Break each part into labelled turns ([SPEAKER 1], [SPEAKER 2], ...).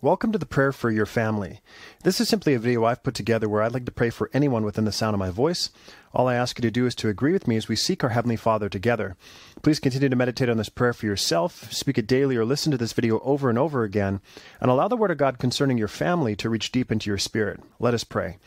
[SPEAKER 1] Welcome to the Prayer for Your Family. This is simply a video I've put together where I'd like to pray for anyone within the sound of my voice. All I ask you to do is to agree with me as we seek our Heavenly Father together. Please continue to meditate on this prayer for yourself, speak it daily, or listen to this video over and over again, and allow the Word of God concerning your family to reach deep into your spirit. Let us pray.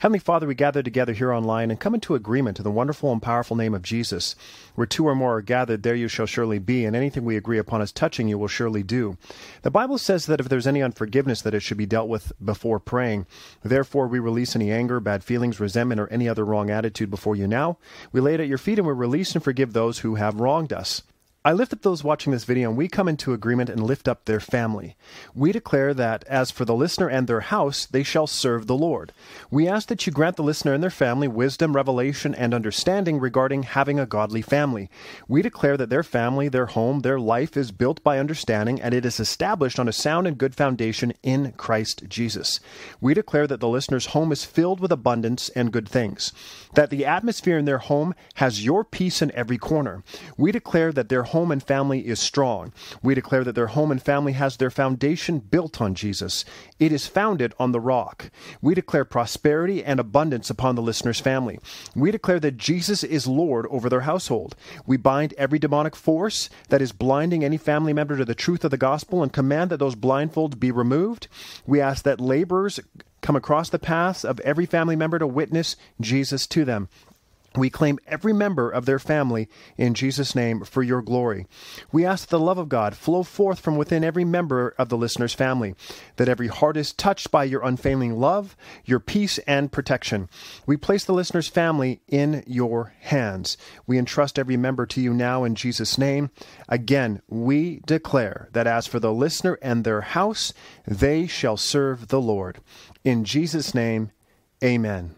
[SPEAKER 1] Heavenly Father, we gather together here online and come into agreement in the wonderful and powerful name of Jesus. Where two or more are gathered, there you shall surely be, and anything we agree upon as touching you will surely do. The Bible says that if there's any unforgiveness, that it should be dealt with before praying. Therefore, we release any anger, bad feelings, resentment, or any other wrong attitude before you now. We lay it at your feet and we release and forgive those who have wronged us. I lift up those watching this video and we come into agreement and lift up their family. We declare that as for the listener and their house, they shall serve the Lord. We ask that you grant the listener and their family wisdom, revelation, and understanding regarding having a godly family. We declare that their family, their home, their life is built by understanding and it is established on a sound and good foundation in Christ Jesus. We declare that the listener's home is filled with abundance and good things, that the atmosphere in their home has your peace in every corner. We declare that their home and family is strong. We declare that their home and family has their foundation built on Jesus. It is founded on the rock. We declare prosperity and abundance upon the listener's family. We declare that Jesus is Lord over their household. We bind every demonic force that is blinding any family member to the truth of the gospel and command that those blindfolds be removed. We ask that laborers come across the paths of every family member to witness Jesus to them. We claim every member of their family in Jesus' name for your glory. We ask that the love of God flow forth from within every member of the listener's family, that every heart is touched by your unfailing love, your peace, and protection. We place the listener's family in your hands. We entrust every member to you now in Jesus' name. Again, we declare that as for the listener and their house, they shall serve the Lord. In Jesus' name, amen.